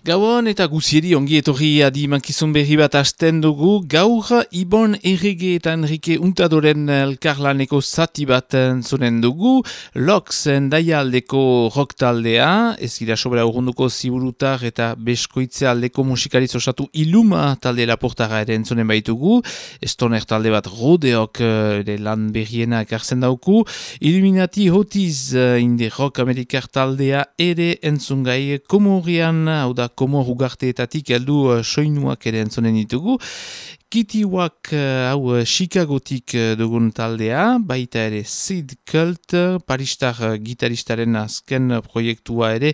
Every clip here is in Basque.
Gauan eta guzieri ongi etorri adi mankizun berri bat hasten dugu, gaur Ibon Errege eta Enrique Untadoren elkarlaneko zati bat zunen dugu, Lox daia aldeko rock taldea, ez gira sobera urrunduko ziburutar eta beskoitze aldeko musikariz osatu iluma talde laportara ere entzunen baitugu, estoner talde bat rodeok ere lan berriena ekartzen dauku, Illuminati Hotiz inde rock amerikar taldea ere entzungai komorian, hau da komo rugarteetatik heldu uh, soinuak ere entzonen ditugu. Kitiwak uh, hau uh, Chicagotik uh, dugun taldea, baita ere Sid Cult, paristar gitaristaren azken proiektua ere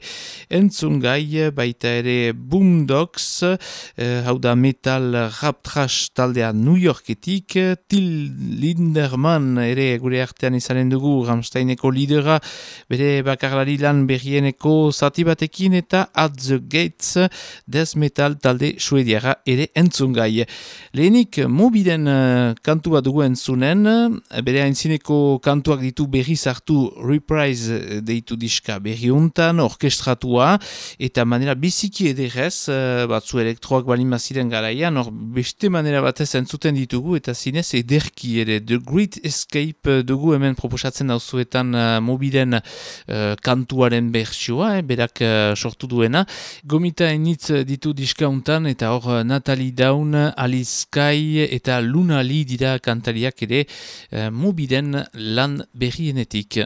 entzun gai, baita ere Boomdogs, hau da metal rap trash taldea New Yorketik, Till Linderman ere gure artean izanen dugu Ramsteineko lidera, bere bakarlari lan berrieneko zati batekin eta At the Gates, Death Metal talde suediara ere entzun gai. Lehenik, mobiden uh, kantu bat dugu entzunen, bere hainzineko kantuak ditu berri zartu reprise deitu diska berri untan, orkestratua, eta manera biziki ederrez, uh, batzu elektroak balin maziren garaian, or beste manera batez entzuten ditugu, eta zinez ederki ere, The Great Escape dugu hemen proposatzen dauzuetan uh, mobiden uh, kantuaren bertsioa, eh, berak uh, sortu duena. Gomita enitz ditu diska untan, eta hor Natalie Down, Alice Sky eta Luna Lee dira kantariak ere uh, mobiden lan berrienetik.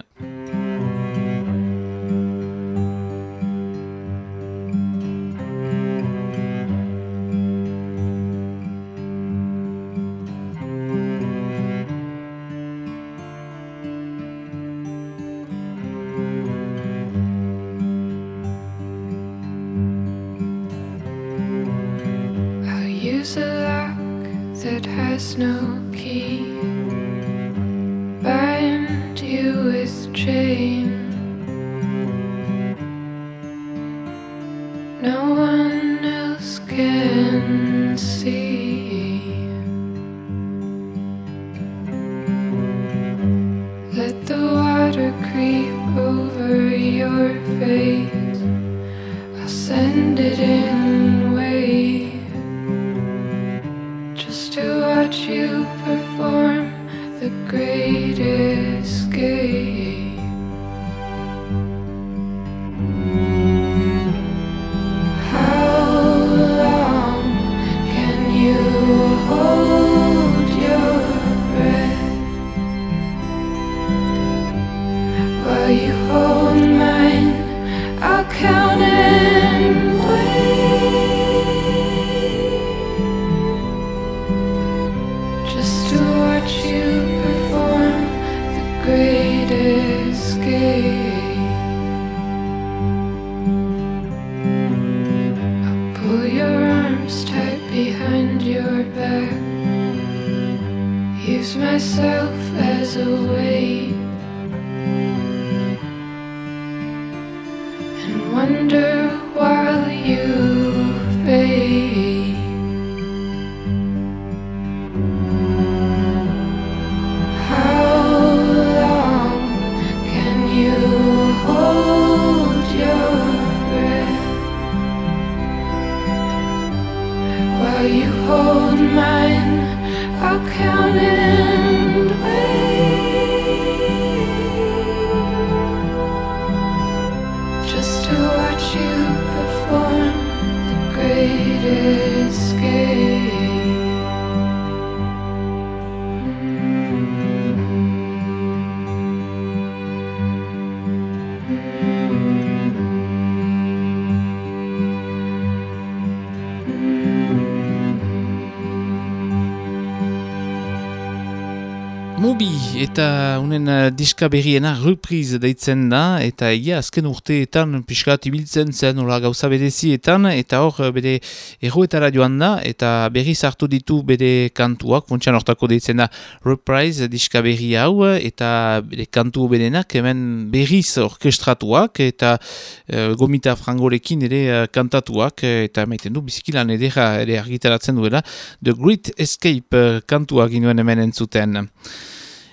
Diska berriena reprise deitzen da eta ia azken urteetan piskat ibiltzen zen ola gauza berezietan eta hor uh, bere erroetara joan da eta berri hartu ditu bere kantuak, funtsian hortako deitzen da reprise diska berri hau eta bere kantu berenak hemen berriz orkestratuak eta uh, gomita frangorekin ere uh, kantatuak eta maiten du bizikilan edera ere argitaratzen duela The Great Escape uh, kantuak inuen hemen entzuten.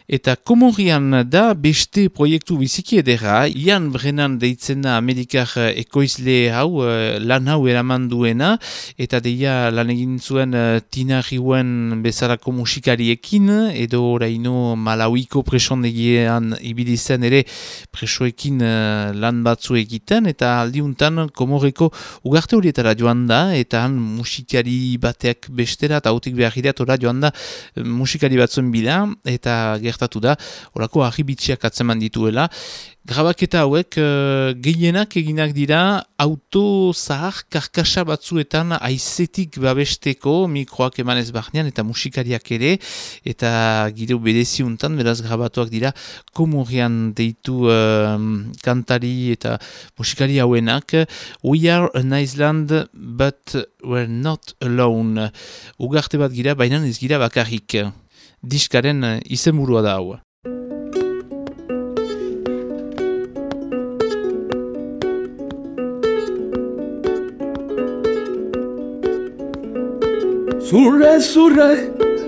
Eta komorian da beste proiektu biziki edera, Ian Brennan deitzen da Amerikar ekoizle hau, eh, lan hau eraman duena, eta deia lan egin zuen uh, Tina Riuen bezarako musikariekin, edo oraino Malauiko presondegian ibilizen ere presoekin lan batzu egiten, eta aldiuntan komoreko ugarte horietara joan da, eta han musikari bateak bestera, eta hautik behar joan da musikari batzuen bila, eta gertatu da, horako ahibitxiak atzeman dituela. Grabaketa hauek uh, gehienak eginak dira auto zahar karkasa batzuetan aizetik babesteko mikroak emanez bahnean eta musikariak ere eta gire bereziuntan beraz grabatuak dira komorian deitu uh, kantari eta musikari hauenak. We are an island but we're not alone. Ugarte bat gira baina ez gira bakarrik diskaren eh, izenburua da hau. Sure, sure,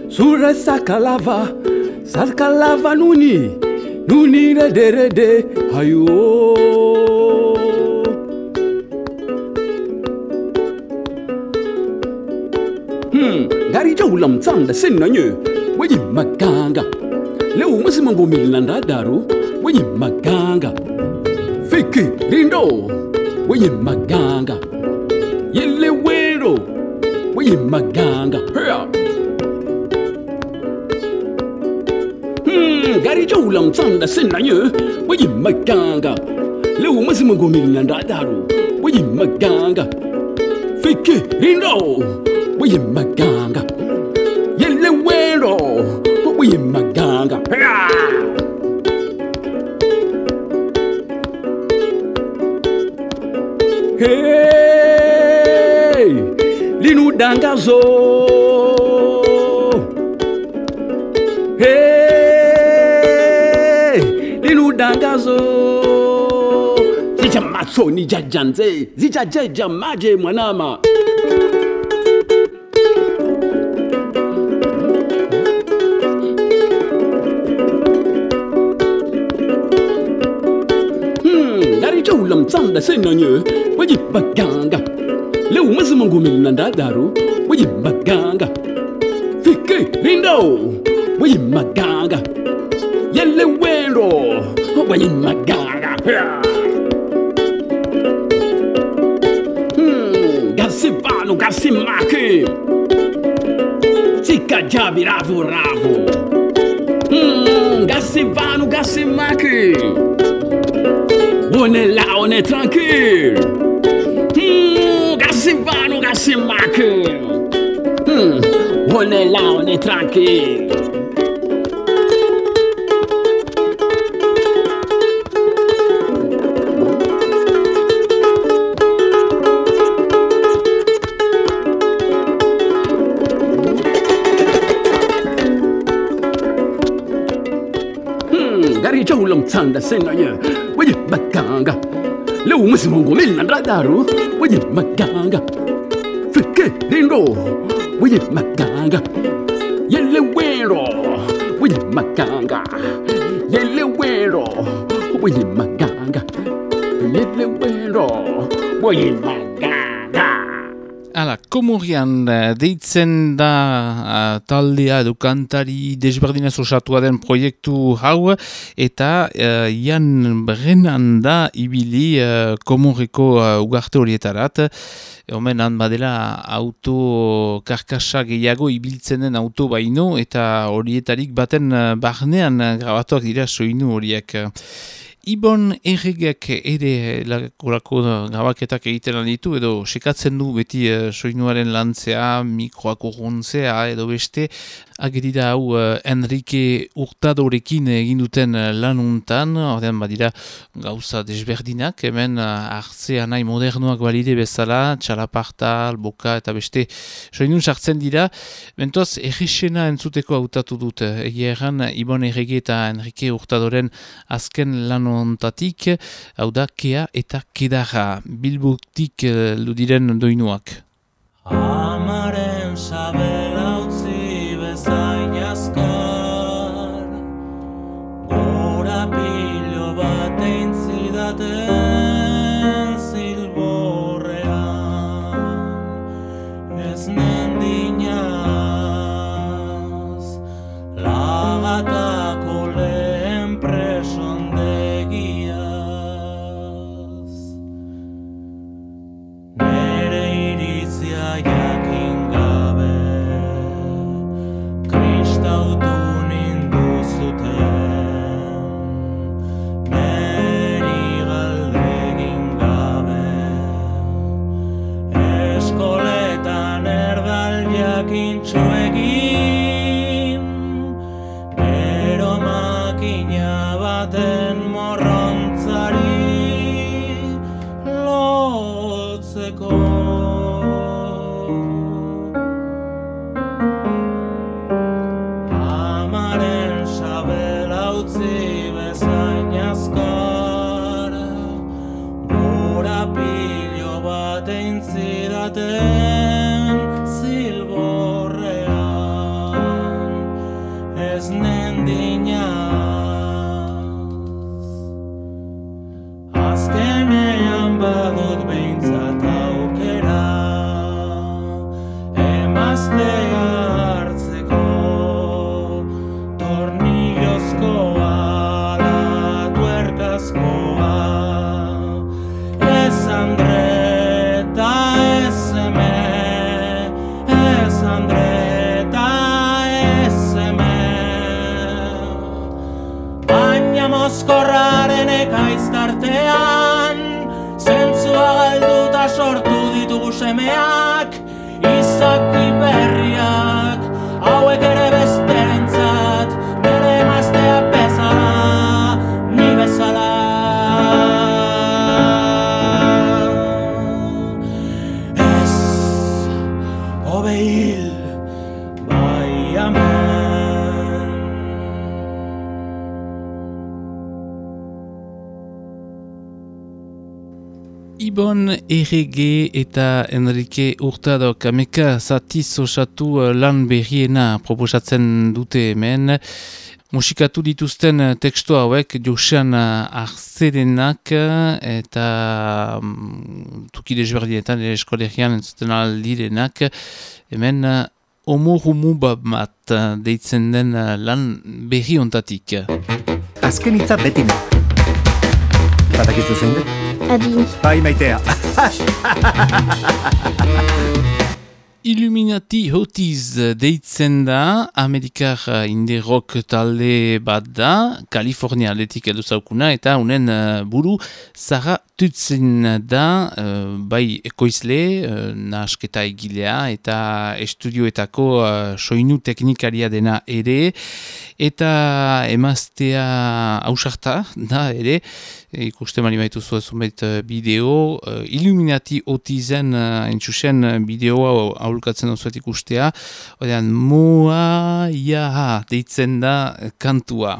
sure sakalava, sakalava nuni, nuni rede rede, hayo. Hmm, gari jau lam da sen nanyo, wenye maganga. Leo umesema ngome linandadaru wenye maganga, fikirindo wenye maganga, yelewero wenye maganga. Hea. Hmm, gari jau la mtsanda senanye wenye maganga. Leo umesema ngome linandadaru wenye maganga, fikirindo wenye maganga. hey, linodangazo hey, linodangazo zija matsoni jajanze zijajeja maje mwanama. Hmm, naricho ulamtsanda senanye uyibaganga le umaze mangumile nandadaru uyibaganga fikirindo uyimaganga yele wendo. Uyimaganga hmm, gasivano gasimaki tsikajabi ravo ravo hmm, gasivano gasimaki on est là on est tranquille Silvano Gassimac hmm, On est là, on est tranquille hmm, Gari chau long tsanda senga ye Wayi bakanga leo mwesimongomeli ndadaru weye maganga. Fikirindo weye maganga. Yelewero weye maganga. Yelewero weye maganga. Yelewero weye maganga. Ala, komurian uh, deitzen da taldea edo kantari desberdinez osatua den proiektu hau eta uh, Ian Brennan da ibili uh, komoreko uh, ugarte horietarat. Homen han badela auto karkasa gehiago ibiltzen den auto baino eta horietarik baten barnean grabatuak dira soinu horiek. Ibon erregek ere lakorako gabaketak egiten ditu edo sekatzen du beti uh, soinuaren lantzea, mikroak urruntzea edo beste. Agerida hau uh, Enrique Urtadorekin egin duten uh, lanuntan, ordean badira gauza desberdinak, hemen uh, artzea nahi modernoak balide bezala, txalaparta, alboka eta beste soinun sartzen dira, bentoaz errexena entzuteko hautatu dut, egia erran Ibon Errege eta Enrique Urtadoren azken lanuntatik, hau da kea eta kedarra, bilbuktik uh, ludiren doinuak. Amaren sabela terra. Errege eta Enrique Hurtadok ameka zatiz osatu uh, lan berriena proposatzen dute hemen. Musikatu dituzten uh, tekstu hauek Josean Arzerenak uh, eta um, tuki desberdinetan eskolegian entzuten aldirenak hemen Omorumu bat deitzen den lan berri ontatik. Azken hitza beti nahi. Badakizu zein den? Adi, Bai maitea. Illuminati Hotiz deitzen da, Amerikar uh, indie rock talde bat da, Kalifornia aldetik edu zaukuna, eta unen uh, buru Zara Tutzen da, uh, bai ekoizle, uh, nahasketa egilea, eta estudioetako uh, soinu teknikaria dena ere, eta emaztea hausarta da ere, ikusten mani baitu zuen zumbait uh, bideo, uh, Illuminati Hotizen uh, entxusen uh, bideoa aholkatzen duzuet ikustea, odean Moa Yaha deitzen da uh, kantua.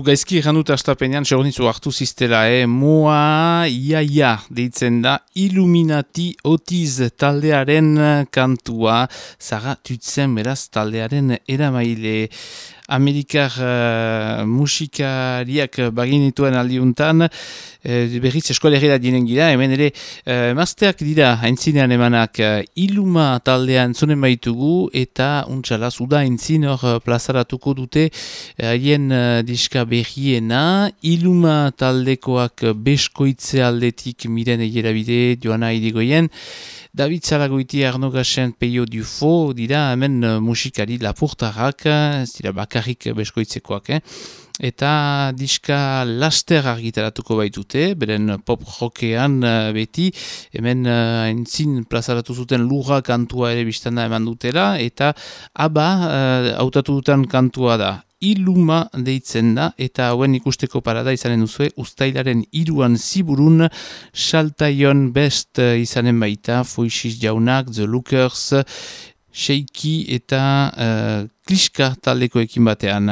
Barkatu gaizki erran dut astapenean, segurnizu hartu ziztela, eh? Moa iaia deitzen da Illuminati Otiz taldearen kantua, zaga tutzen beraz taldearen eramaile. Amerikar uh, musikariak baginituen aldiuntan, uh, berriz eskolegera dinen gira, hemen ere, uh, mazteak dira haintzinean emanak uh, iluma taldean zonen baitugu, eta untxala, zuda haintzin hor uh, plazaratuko dute haien uh, diska berriena, iluma taldekoak beskoitze aldetik miren egerabide joana idigoien, David Zalagoiti Arno Gassen Peio Dufo dira hemen uh, musikari lapurtarrak, ez dira bakarrik beskoitzekoak, eh? eta diska laster argitaratuko baitute, beren pop rockean uh, beti, hemen entzin plazaratu zuten lurra kantua ere biztanda eman dutela, eta aba hautatu duten kantua da. Iluma deitzen da eta hauen ikusteko parada izanen duzue ustailaren iruan ziburun saltaion best izanen baita Foixis jaunak, The Lookers, Sheiki eta uh, Kliska taldekoekin batean.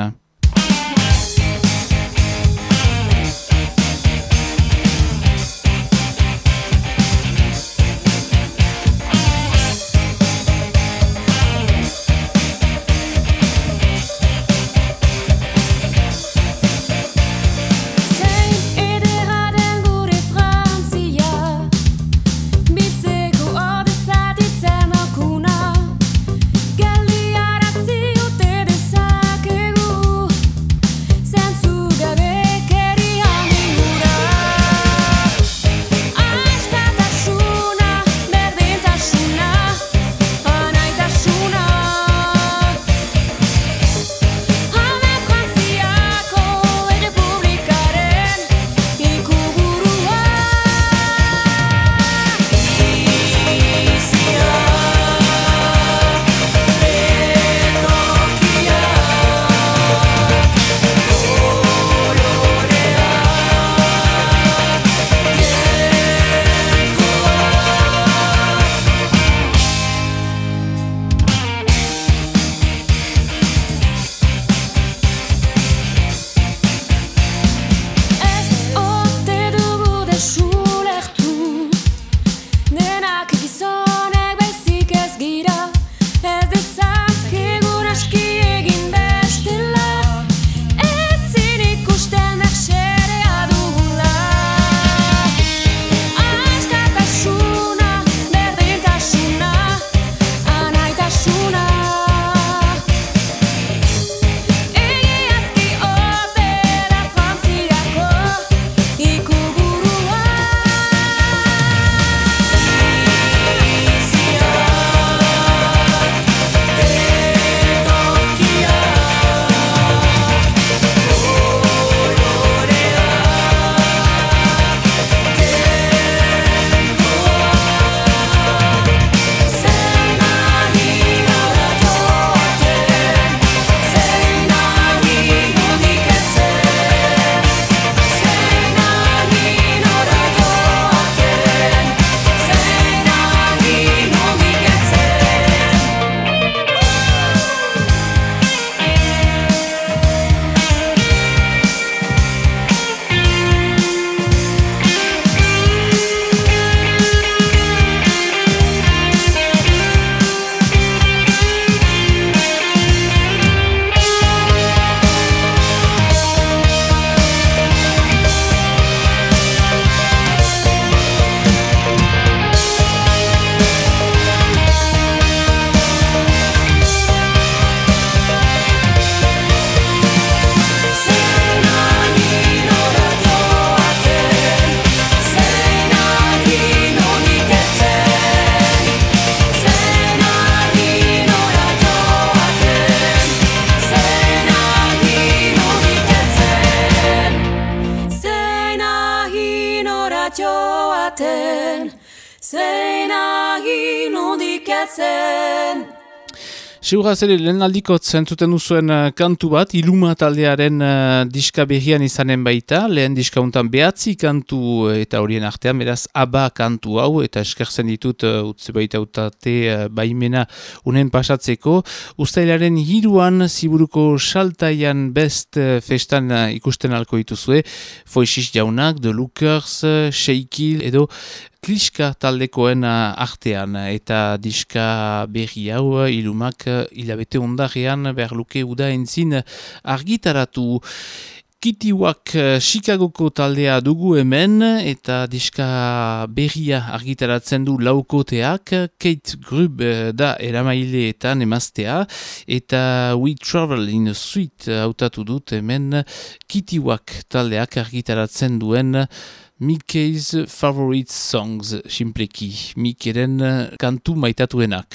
Seguraz ere, lehen aldikot zentzuten duzuen uh, kantu bat, Iluma taldearen uh, diska berrian izanen baita, lehen diska untan behatzi kantu uh, eta horien artean, beraz, aba kantu hau, eta eskertzen ditut uh, utze baita utate uh, baimena unen pasatzeko. Uztailaren hiruan, ziburuko saltaian best uh, festan uh, ikusten alko dituzue, Foixis jaunak, The Lookers, uh, Sheikil, edo Kliska taldekoen uh, artean eta diska berri hau ilumak uh, hilabete ondarean behar luke uda entzin argitaratu. Kitiwak Chicagoko taldea dugu hemen eta diska berria argitaratzen du laukoteak Kate Grub da eramaileetan emaztea eta We Travel in a Suite hautatu dut hemen Kitiwak taldeak argitaratzen duen Mickey's Favorite Songs, simpleki, Mikeren kantu maitatuenak.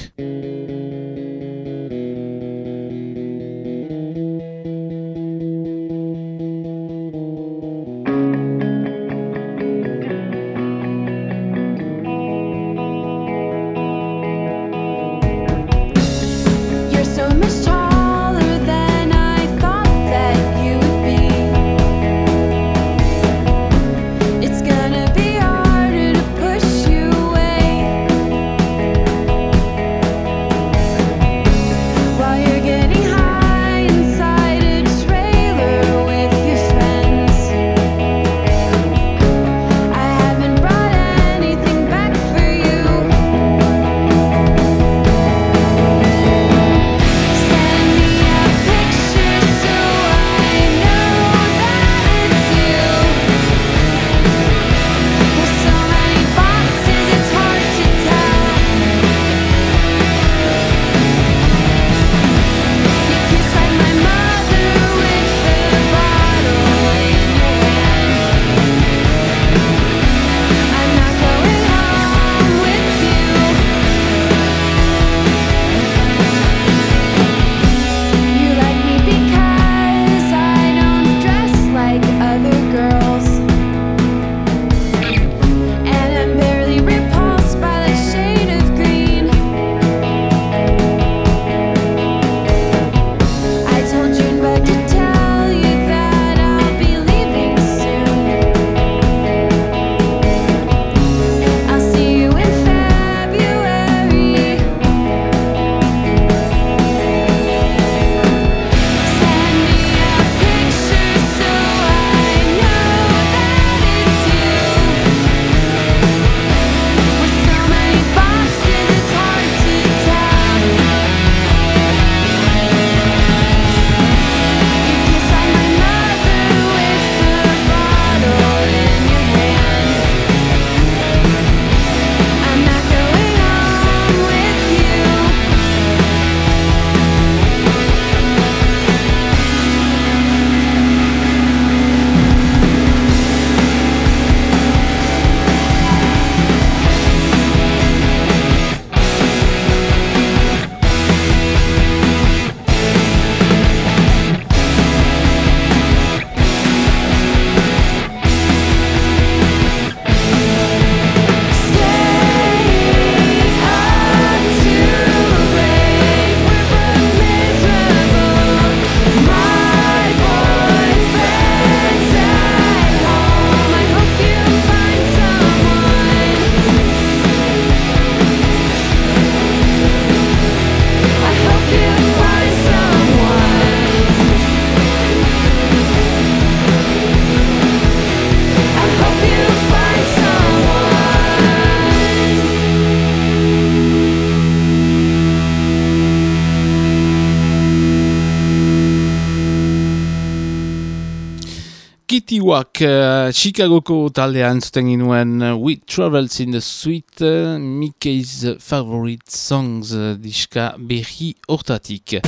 Chicagoko taldean zuten ginuen uh, We Travels in the Suite, uh, Mickey's Favorite Songs uh, diska berri hortatik.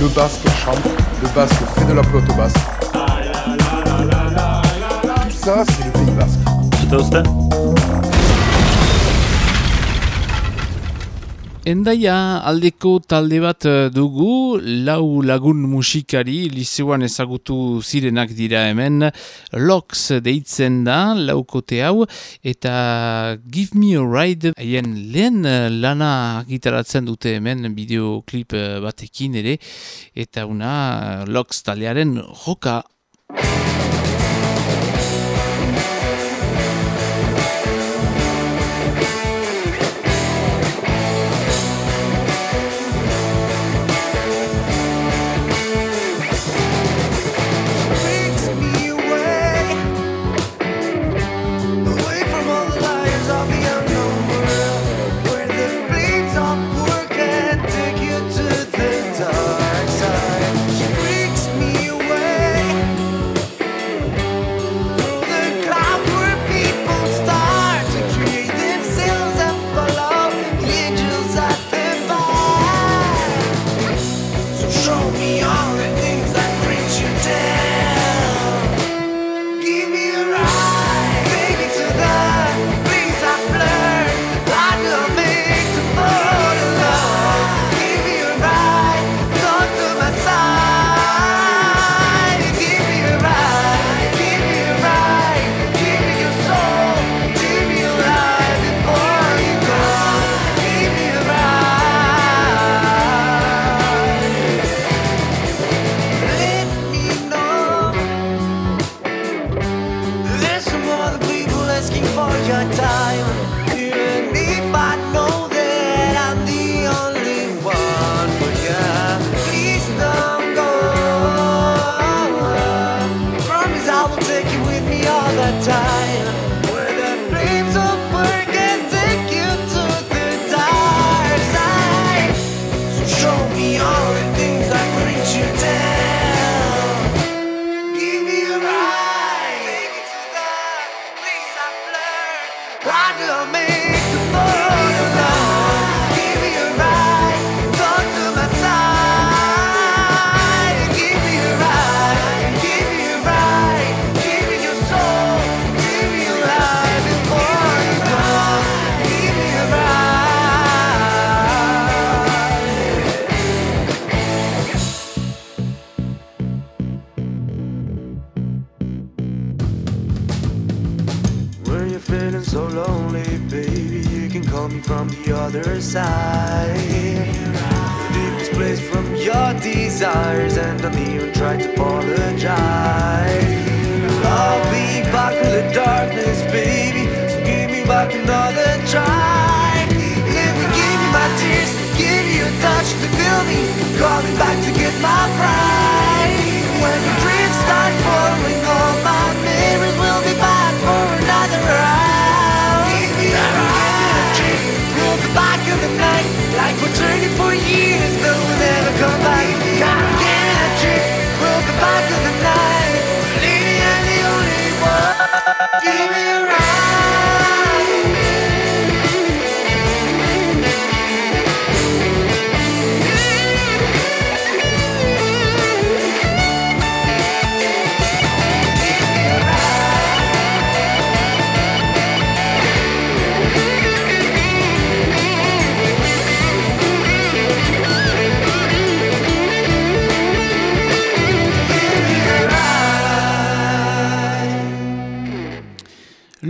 Le basque chante, le basque fait de la pelote basque. Tout ça, c'est le Pays basque. 知 Endaia aldeko talde bat eh, dugu, lau lagun musikari, liseoan ezagutu zirenak dira hemen, LOX deitzen da, laukote hau, eta Give Me a Ride, haien lehen eh, lana gitaratzen dute hemen bideoklip eh, batekin ere, eta una LOX talearen joka.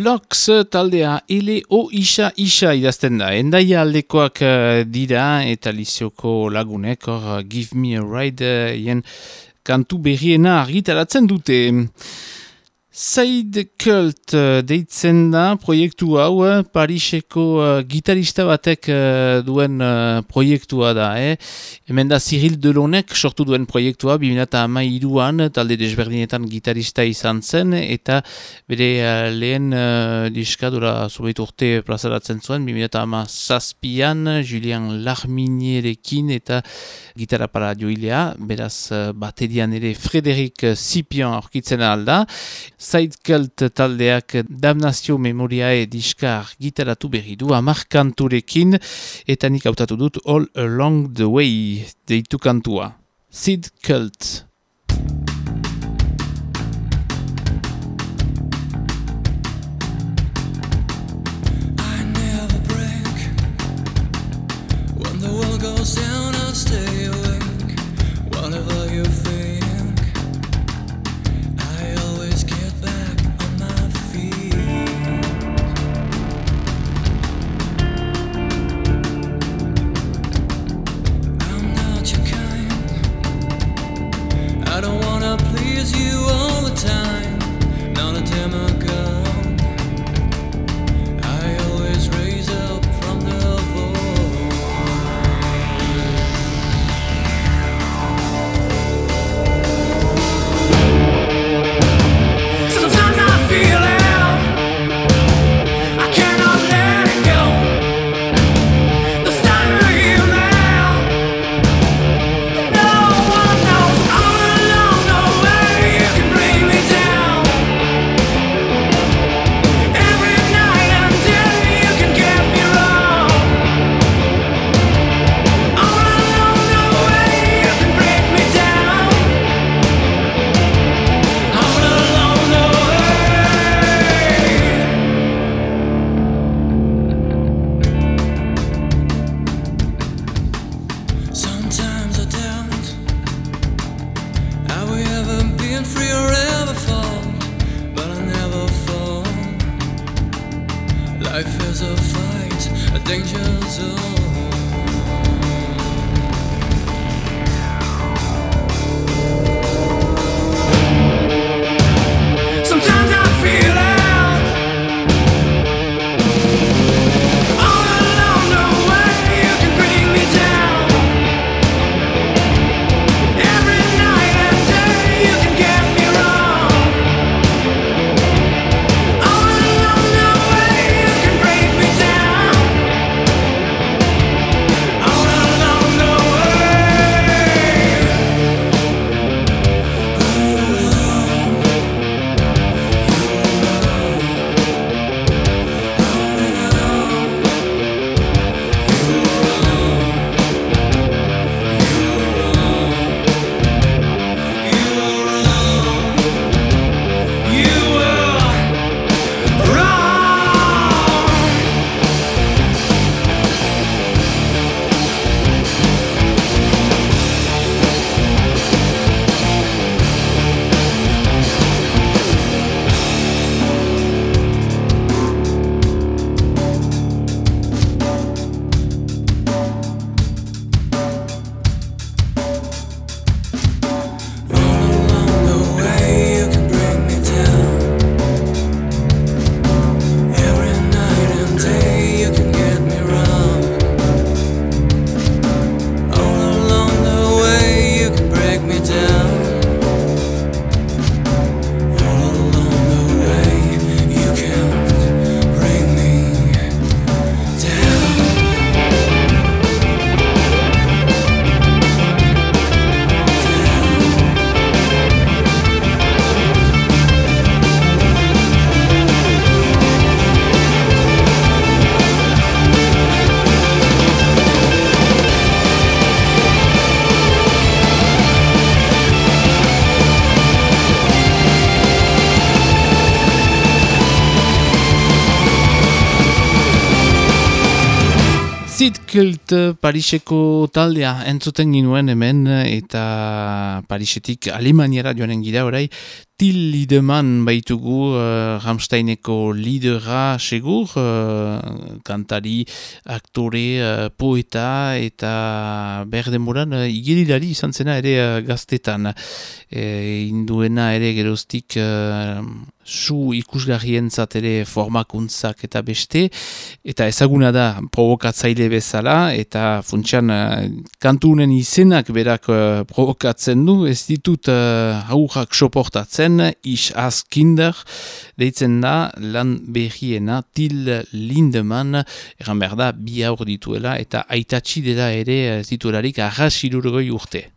Lox taldea LO isa isa idazten da. Endaia aldekoak eh, dira eta lizioko lagunek or Give Me a Ride eh, jen kantu berriena argitaratzen dute. Said Kult euh, deitzen da proiektu hau, eh, Pariseko uh, gitarista batek uh, duen uh, proiektua da. Eh? Hemen da Cyril Delonek sortu duen proiektua, 2000 ama iruan, talde desberdinetan gitarista izan zen, eta bere uh, lehen uh, diska dura zubeit urte plazaratzen zuen, 2000 ama zazpian, Julian Larminierekin eta gitara para joilea, beraz uh, baterian ere Frederik Sipion aurkitzen alda, Zaitkelt taldeak damnazio memoriae diska argitaratu berri du amarkanturekin eta nik hautatu dut All Along the Way deitu kantua. Sid Cult Zitkult Pariseko taldea entzuten ginuen hemen eta Parisetik Alemaniara joanen gira orai Til Lideman baitugu uh, Ramsteineko lidera segur, uh, kantari, aktore, uh, poeta eta berdenboran uh, igerilari izan zena ere uh, gaztetan. E, induena ere geroztik uh, su ikusgarrien ere formakuntzak eta beste, eta ezaguna da provokatzaile bezala, eta funtsian uh, kantunen izenak berak uh, provokatzen du, ez ditut uh, aurrak soportatzen, is as kinder, deitzen da lan berriena Til Lindemann, eran behar da bi aur dituela, eta aitatxi dela ere uh, zituelarik arrasirurgoi urte.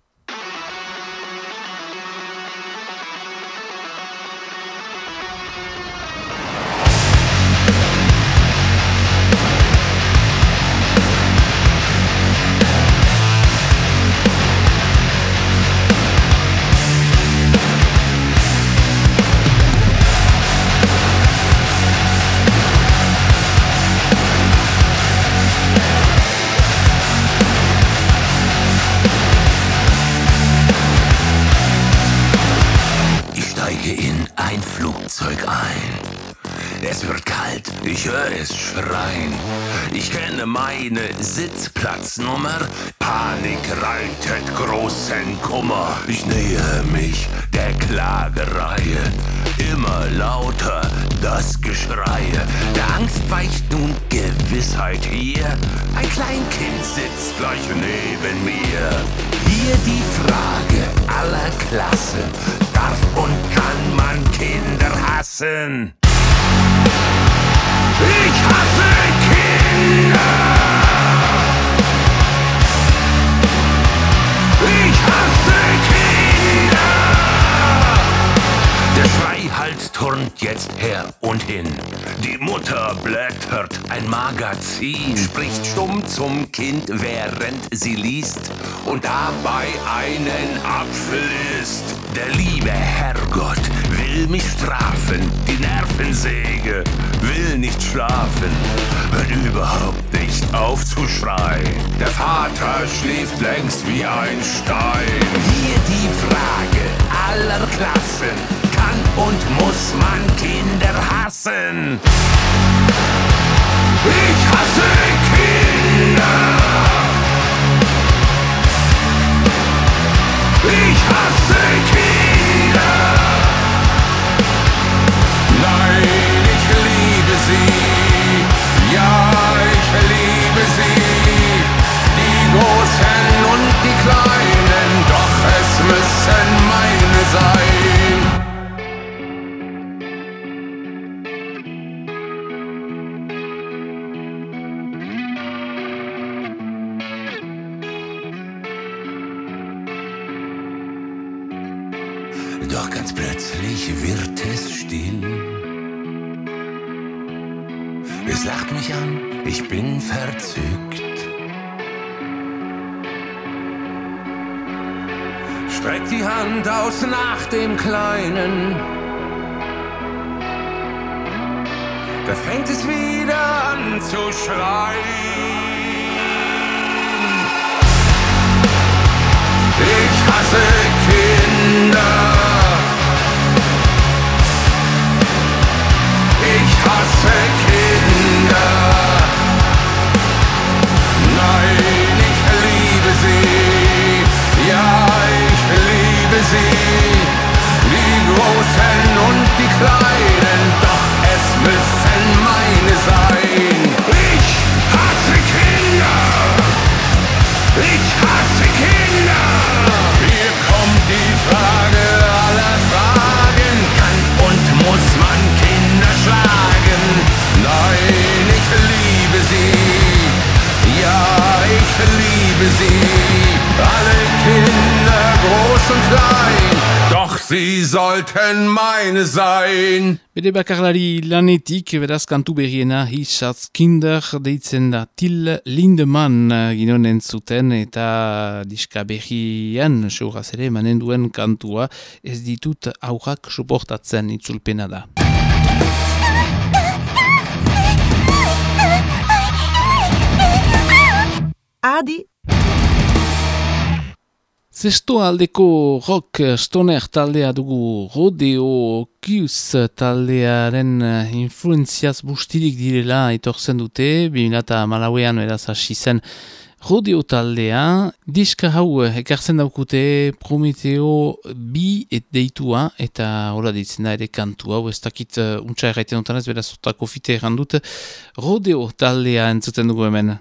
Sitzplatznummer. Panik reitet großen Kummer. Ich nähe mich der Klagereihe. Immer lauter das Geschrei. Der Angst weicht nun Gewissheit hier. Ein Kleinkind sitzt gleich neben mir. Hier die Frage aller Klassen. Darf und kann man Kinder hassen? Ich hasse Kinder! Ah! Der Schreihals turnt jetzt her und hin. Die Mutter blättert ein Magazin, spricht stumm zum Kind, während sie liest und dabei einen Apfel isst. Der liebe Herrgott will mich strafen, die Nervensäge will nicht schlafen, hört überhaupt nicht auf zu schreien. Der Vater schläft längst wie ein Stein. Hier die Frage aller Klassen, und muss man Kinder hassen? Ich hasse Kinder. Ich hasse Kinder. Es lacht mich an, ich bin verzückt. Streckt die Hand aus nach dem Kleinen. Da fängt es wieder an zu schreien. Ich hasse Kinder. Ich hasse Kinder. Die Großen und die Kleinen, doch liebe sie. Alle Kinder, groß und klein. Doch sie sollten meine sein. Bere bakarlari lanetik, beraz kantu berriena hisatz kinder deitzen da Till Lindemann eh, ginonen zuten eta diska berrian seuraz ere manen duen kantua ez ditut aurrak suportatzen itzulpena da. Adi Zesto aldeko rock stoner taldea dugu Rodeo Kius taldearen eh, influenziaz bustirik direla etortzen dute, 2008an eraz hasi zen Rodeo taldea, diska hau eh, ekartzen daukute Prometeo bi et deitua eta hola ditzen da ere kantu hau, ez dakit uh, untsa erraiten dutanez, beraz otako fite errandut Rodeo taldea entzuten dugu hemen.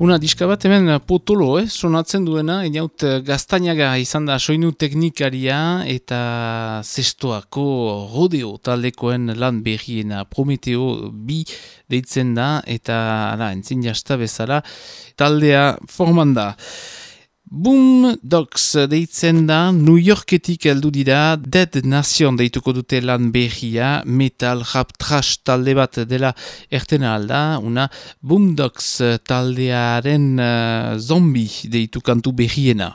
Una diska bat hemen potolo, eh? sonatzen duena, inaut eh, gaztainaga izan da soinu teknikaria eta zestoako rodeo taldekoen lan berriena Prometeo bi deitzen da eta ala, entzin jasta bezala taldea forman da. Boom Dogs deitzen da, New Yorketik heldu dira, Dead Nation deituko dute lan berria, metal rap trash talde bat dela ertena alda, una Boom Dogs taldearen eh, uh, zombi deitu kantu berriena.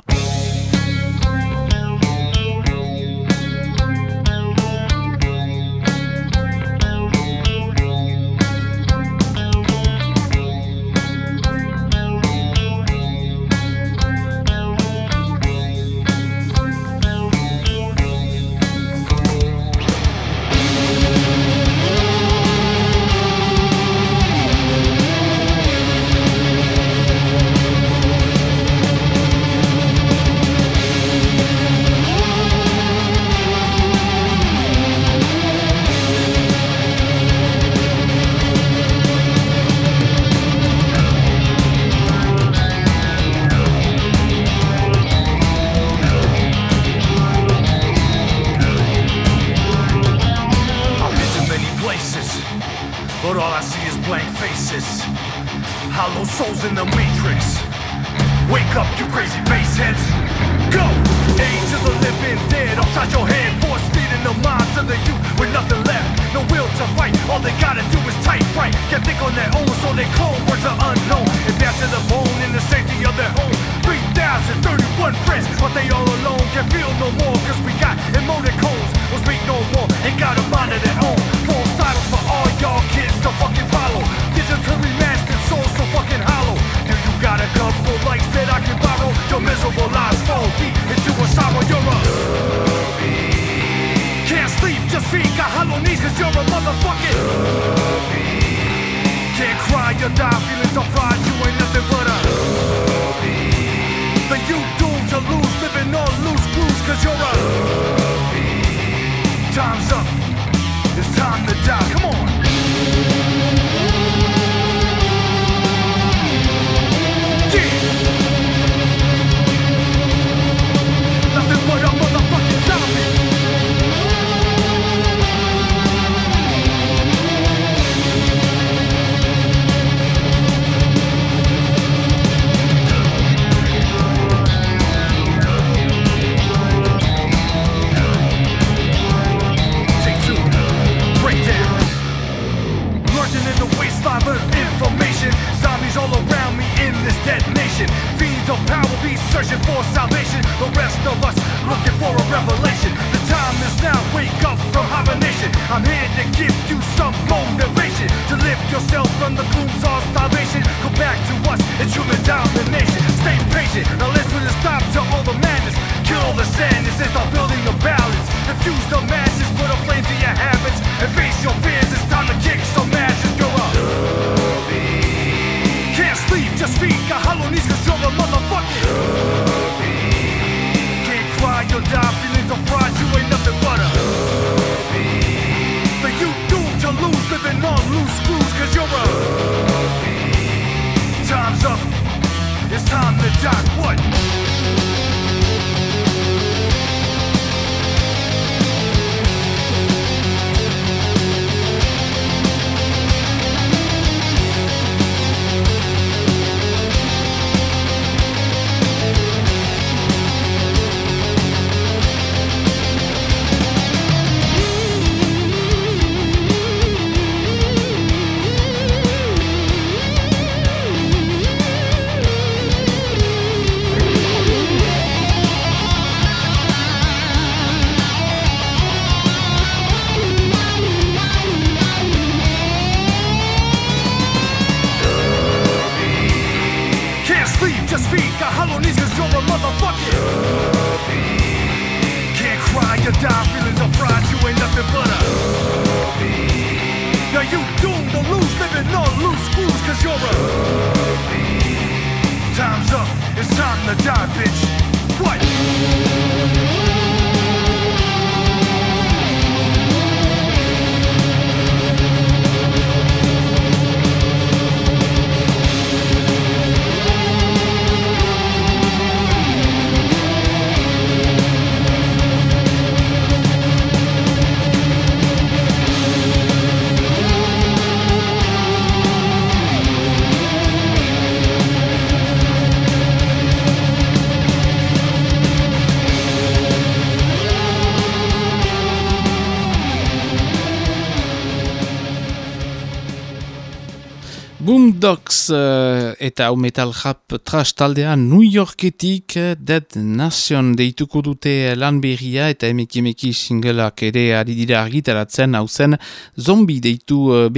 Eta hau metal rap trash taldea New Yorketik uh, Dead Nation deituko dute lan berria eta emeki emeki singleak ere ari dira argitaratzen hau zen zombi deitu uh,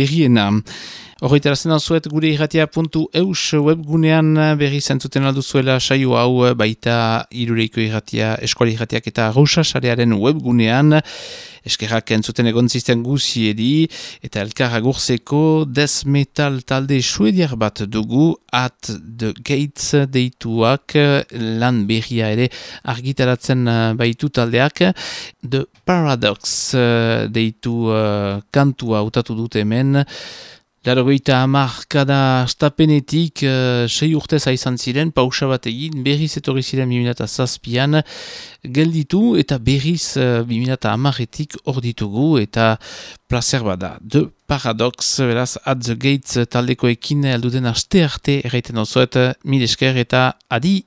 berriena. Horretarazen zuet gure irratia puntu eus webgunean berri zentzuten alduzuela saio hau baita irureiko irratia eskuali irratiak eta rausa sarearen webgunean eskerrak entzuten egon zisten guziedi eta elkar agurzeko death talde suediar bat dugu at the gates deituak lan berria ere argitaratzen baitu taldeak the paradox deitu uh, kantua utatu dute hemen Larogeita amarkada stapenetik uh, sei urtez izan ziren, pausa bat egin, berriz etorri ziren 2007an, gelditu eta berriz uh, 2008etik hor ditugu eta placer bada. The Paradox, beraz, at the gates taldekoekin alduden aste arte erraiten osoet, mil esker eta adi!